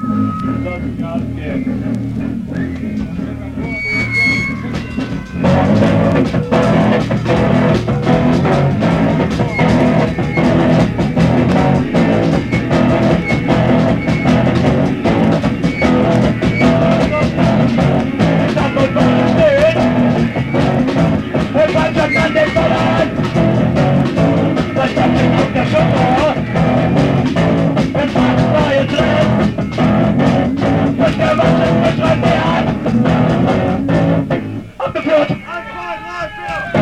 Doesn't God. it. Up the field! I'm fine, live field!